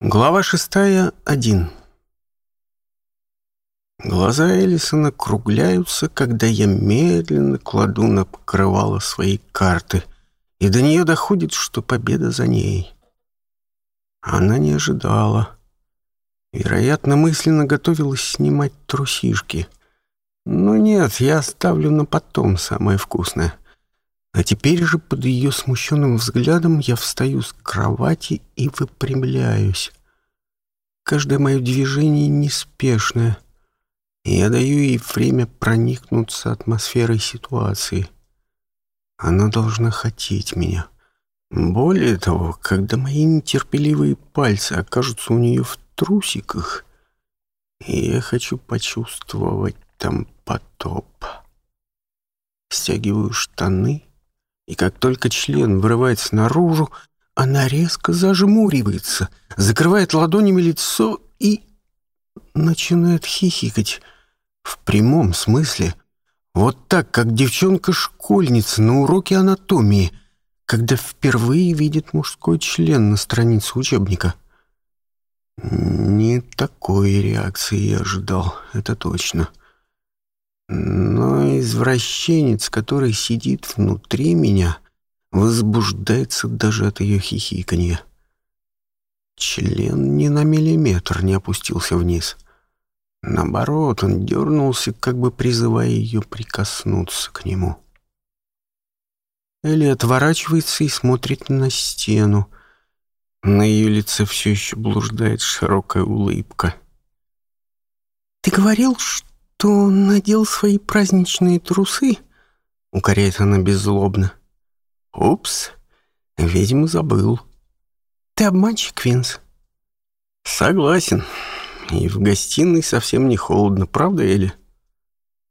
Глава шестая, один. Глаза Элисона кругляются, когда я медленно кладу на покрывало свои карты, и до нее доходит, что победа за ней. Она не ожидала. Вероятно, мысленно готовилась снимать трусишки. Но нет, я оставлю на потом самое вкусное — а теперь же под ее смущенным взглядом я встаю с кровати и выпрямляюсь. Каждое мое движение неспешное. Я даю ей время проникнуться атмосферой ситуации. Она должна хотеть меня. Более того, когда мои нетерпеливые пальцы окажутся у нее в трусиках, я хочу почувствовать там потоп. Стягиваю штаны — и как только член вырывается наружу, она резко зажмуривается, закрывает ладонями лицо и начинает хихикать. В прямом смысле. Вот так, как девчонка-школьница на уроке анатомии, когда впервые видит мужской член на странице учебника. Не такой реакции я ожидал, это точно. — но извращенец, который сидит внутри меня, возбуждается даже от ее хихиканья. Член ни на миллиметр не опустился вниз. Наоборот, он дернулся, как бы призывая ее прикоснуться к нему. Элли отворачивается и смотрит на стену. На ее лице все еще блуждает широкая улыбка. «Ты говорил, что то надел свои праздничные трусы, — укоряет она беззлобно. Упс, ведьму забыл. Ты обманщик, Винс? Согласен. И в гостиной совсем не холодно, правда, Эли?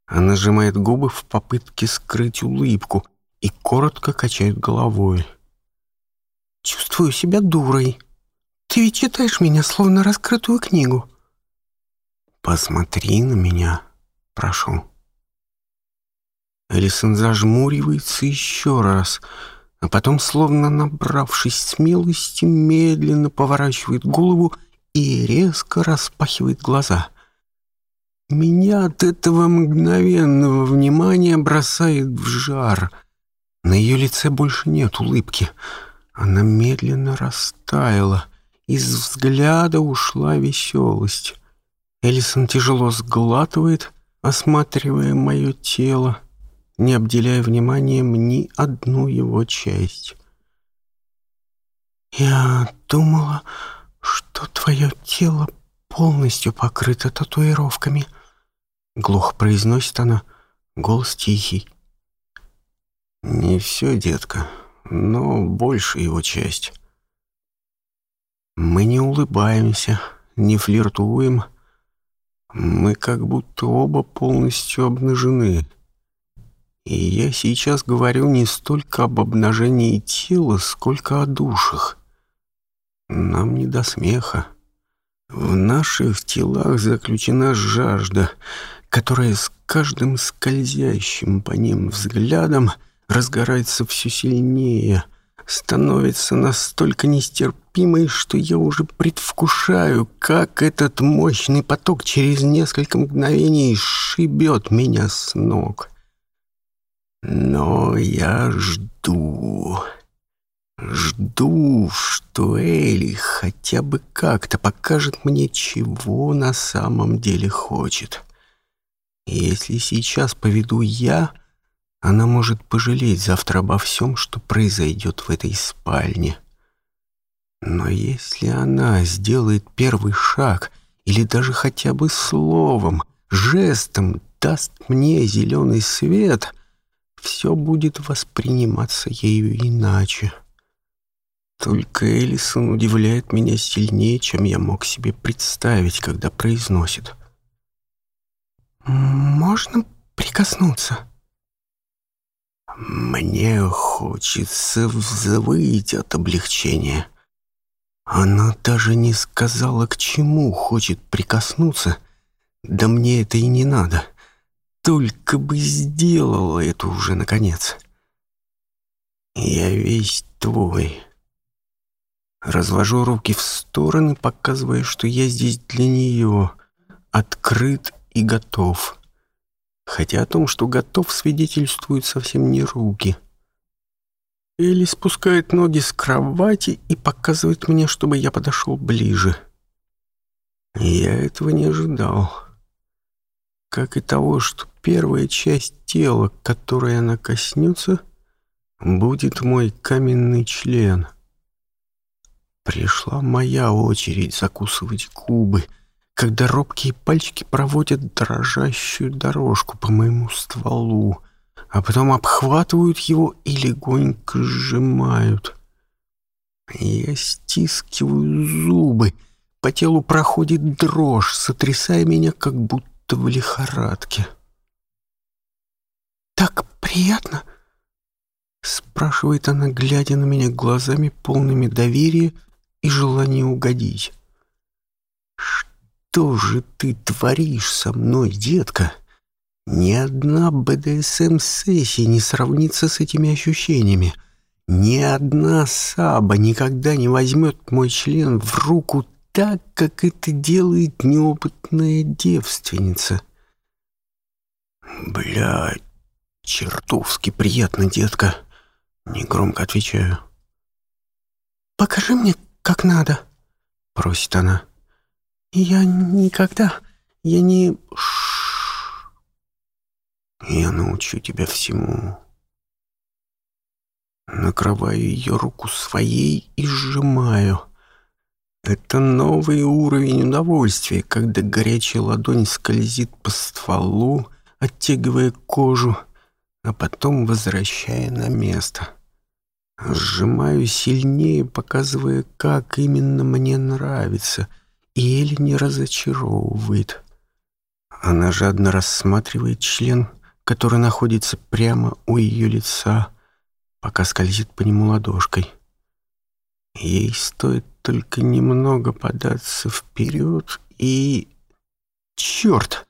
Она сжимает губы в попытке скрыть улыбку и коротко качает головой. Чувствую себя дурой. Ты ведь читаешь меня, словно раскрытую книгу. Посмотри на меня, Прошу. Элисон зажмуривается еще раз, а потом, словно набравшись смелости, медленно поворачивает голову и резко распахивает глаза. Меня от этого мгновенного внимания бросает в жар. На ее лице больше нет улыбки. Она медленно растаяла. Из взгляда ушла веселость. Элисон тяжело сглатывает — осматривая мое тело, не обделяя вниманием ни одну его часть. «Я думала, что твое тело полностью покрыто татуировками», — Глух произносит она, голос тихий. «Не все, детка, но больше его часть». Мы не улыбаемся, не флиртуем, — мы как будто оба полностью обнажены. И я сейчас говорю не столько об обнажении тела, сколько о душах. Нам не до смеха. В наших телах заключена жажда, которая с каждым скользящим по ним взглядом разгорается все сильнее — становится настолько нестерпимой, что я уже предвкушаю, как этот мощный поток через несколько мгновений шибет меня с ног. Но я жду... Жду, что Эли хотя бы как-то покажет мне, чего на самом деле хочет. Если сейчас поведу я, она может пожалеть завтра обо всем, что произойдет в этой спальне. Но если она сделает первый шаг или даже хотя бы словом, жестом даст мне зеленый свет, все будет восприниматься ею иначе. Только Элисон удивляет меня сильнее, чем я мог себе представить, когда произносит. «Можно прикоснуться?» Мне хочется взвыть от облегчения. Она даже не сказала, к чему хочет прикоснуться. Да мне это и не надо. Только бы сделала это уже наконец. Я весь твой. Развожу руки в стороны, показывая, что я здесь для нее. Открыт и готов. — хотя о том, что готов свидетельствуют совсем не руки. Элли спускает ноги с кровати и показывает мне, чтобы я подошел ближе. Я этого не ожидал. Как и того, что первая часть тела, которой она коснется, будет мой каменный член. Пришла моя очередь закусывать кубы. — когда робкие пальчики проводят дрожащую дорожку по моему стволу, а потом обхватывают его и легонько сжимают. Я стискиваю зубы, по телу проходит дрожь, сотрясая меня, как будто в лихорадке. «Так приятно!» — спрашивает она, глядя на меня глазами, полными доверия и желания угодить что же ты творишь со мной, детка? Ни одна БДСМ-сессия не сравнится с этими ощущениями. Ни одна саба никогда не возьмет мой член в руку так, как это делает неопытная девственница. Бля, чертовски приятно, детка. Негромко отвечаю. Покажи мне, как надо, просит она. Я никогда... Я не... Я научу тебя всему. Накрываю ее руку своей и сжимаю. Это новый уровень удовольствия, когда горячая ладонь скользит по стволу, оттягивая кожу, а потом возвращая на место. Сжимаю сильнее, показывая, как именно мне нравится — или не разочаровывает. Она жадно рассматривает член, который находится прямо у ее лица, пока скользит по нему ладошкой. Ей стоит только немного податься вперед и... Черт!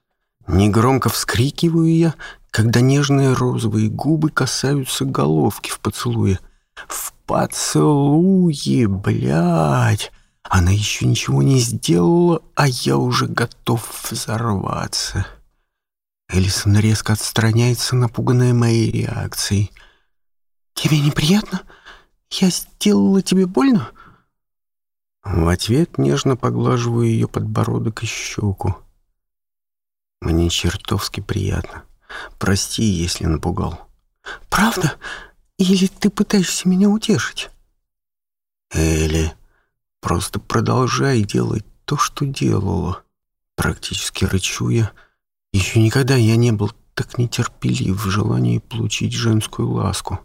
Негромко вскрикиваю я, когда нежные розовые губы касаются головки в поцелуе. В поцелуе, блядь! Она еще ничего не сделала, а я уже готов взорваться. Элисон резко отстраняется, напуганная моей реакцией. «Тебе неприятно? Я сделала тебе больно?» В ответ нежно поглаживаю ее подбородок и щеку. «Мне чертовски приятно. Прости, если напугал». «Правда? Или ты пытаешься меня утешить?» «Элли...» Просто продолжай делать то, что делала. Практически рычу я. Еще никогда я не был так нетерпелив в желании получить женскую ласку.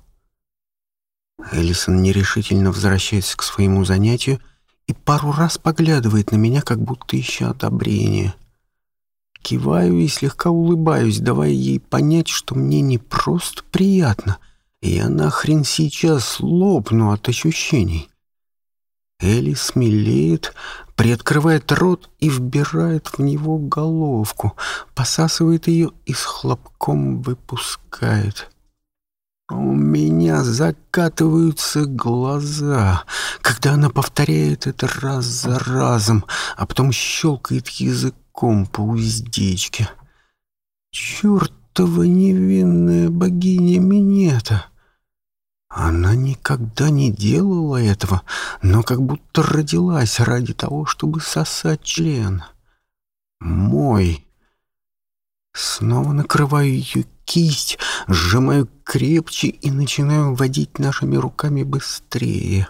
Эллисон нерешительно возвращается к своему занятию и пару раз поглядывает на меня, как будто ища одобрение. Киваю и слегка улыбаюсь, давая ей понять, что мне не просто приятно, и я нахрен сейчас лопну от ощущений. Элис милеет, приоткрывает рот и вбирает в него головку, посасывает ее и с хлопком выпускает. А у меня закатываются глаза, когда она повторяет это раз за разом, а потом щелкает языком по уздечке. Чертова невинная богиня Минета! — она никогда не делала этого, но как будто родилась ради того, чтобы сосать член. Мой. Снова накрываю ее кисть, сжимаю крепче и начинаю водить нашими руками быстрее.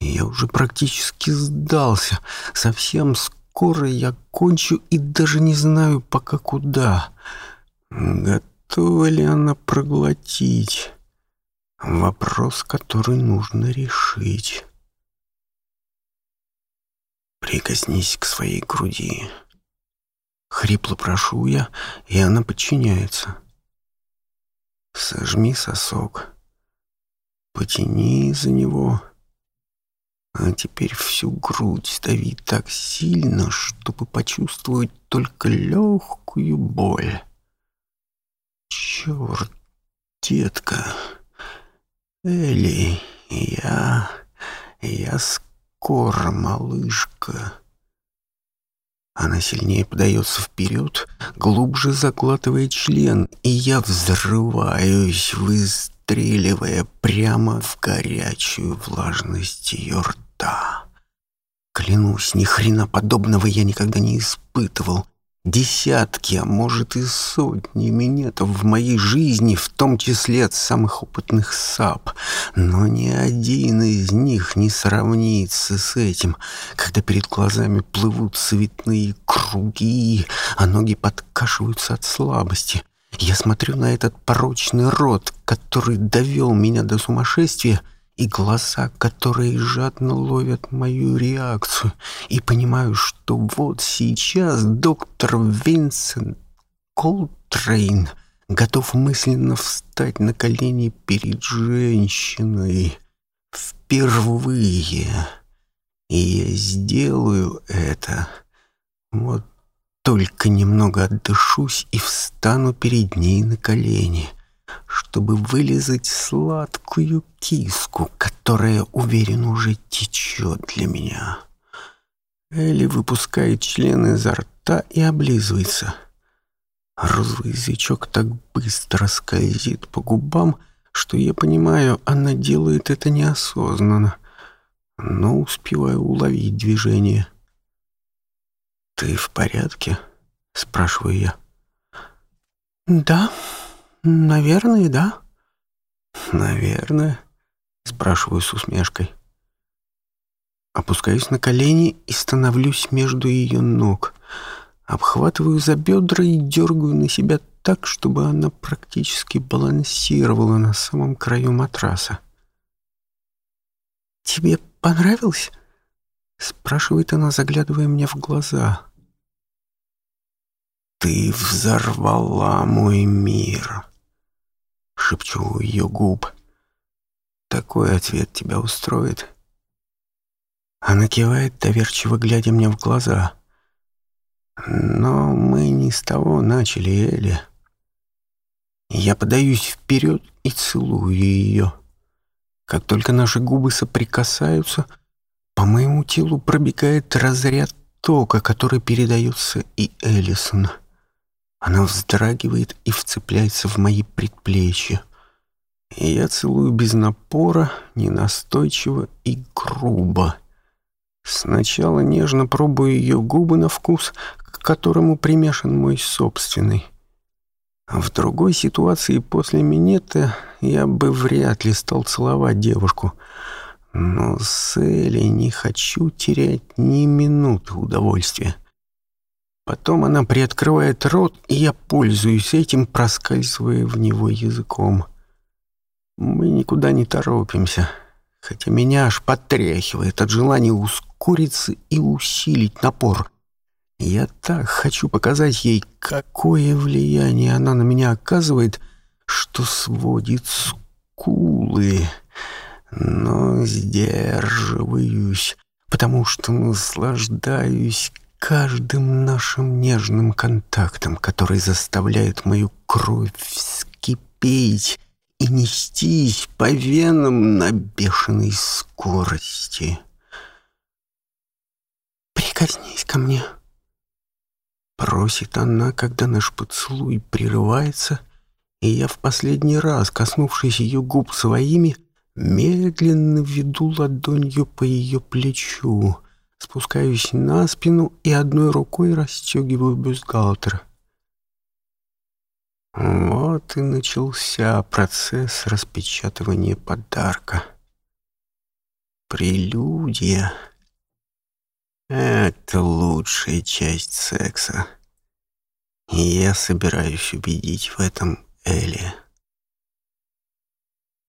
Я уже практически сдался. Совсем скоро я кончу и даже не знаю пока куда. Готова ли она проглотить? Вопрос, который нужно решить. Прикоснись к своей груди. Хрипло прошу я, и она подчиняется. Сожми сосок. Потяни за него. А теперь всю грудь сдави так сильно, чтобы почувствовать только легкую боль. Черт, детка! Эли, я... я скоро, малышка. Она сильнее подается вперед, глубже закладывает член, и я взрываюсь, выстреливая прямо в горячую влажность ее рта. Клянусь, ни хрена подобного я никогда не испытывал десятки, а может и сотни минетов в моей жизни, в том числе от самых опытных сап. Но ни один из них не сравнится с этим, когда перед глазами плывут цветные круги, а ноги подкашиваются от слабости. Я смотрю на этот порочный рот, который довел меня до сумасшествия — и глаза, которые жадно ловят мою реакцию, и понимаю, что вот сейчас доктор Винсент Колтрейн готов мысленно встать на колени перед женщиной впервые. И я сделаю это. Вот только немного отдышусь и встану перед ней на колени чтобы вылезать сладкую киску, которая, уверен, уже течет для меня. Элли выпускает члены изо рта и облизывается. Розовый язычок так быстро скользит по губам, что я понимаю, она делает это неосознанно, но успеваю уловить движение. «Ты в порядке?» — спрашиваю я. «Да», «Наверное, да». «Наверное», — спрашиваю с усмешкой. Опускаюсь на колени и становлюсь между ее ног. Обхватываю за бедра и дергаю на себя так, чтобы она практически балансировала на самом краю матраса. «Тебе понравилось?» — спрашивает она, заглядывая мне в глаза. Ты взорвала мой мир. Шепчу ее губ. Такой ответ тебя устроит. Она кивает, доверчиво глядя мне в глаза. Но мы не с того начали, Эли. Я подаюсь вперед и целую ее. Как только наши губы соприкасаются, по моему телу пробегает разряд тока, который передается и Элисон. Она вздрагивает и вцепляется в мои предплечья. И я целую без напора, ненастойчиво и грубо. Сначала нежно пробую ее губы на вкус, к которому примешан мой собственный. В другой ситуации после минета я бы вряд ли стал целовать девушку. Но с Элей не хочу терять ни минуты удовольствия. Потом она приоткрывает рот, и я пользуюсь этим, проскальзывая в него языком. Мы никуда не торопимся, хотя меня аж потряхивает от желания ускориться и усилить напор. Я так хочу показать ей, какое влияние она на меня оказывает, что сводит скулы. Но сдерживаюсь, потому что наслаждаюсь каждым нашим нежным контактом, который заставляет мою кровь вскипеть и нестись по венам на бешеной скорости. «Прикоснись ко мне», — просит она, когда наш поцелуй прерывается, и я в последний раз, коснувшись ее губ своими, медленно веду ладонью по ее плечу — спускаюсь на спину и одной рукой расстегиваю бюстгальтер. Вот и начался процесс распечатывания подарка. Прелюдия. Это лучшая часть секса. И я собираюсь убедить в этом Элия.